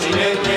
Chinês.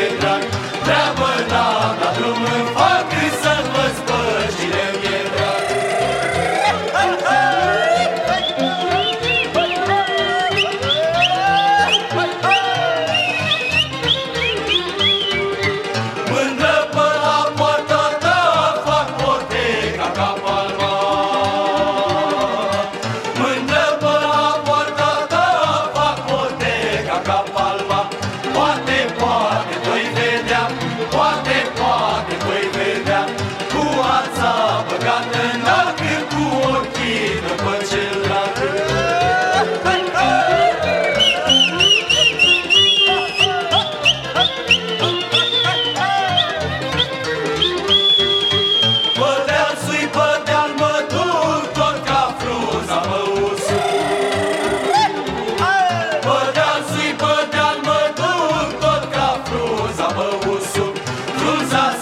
olsun. Tuzak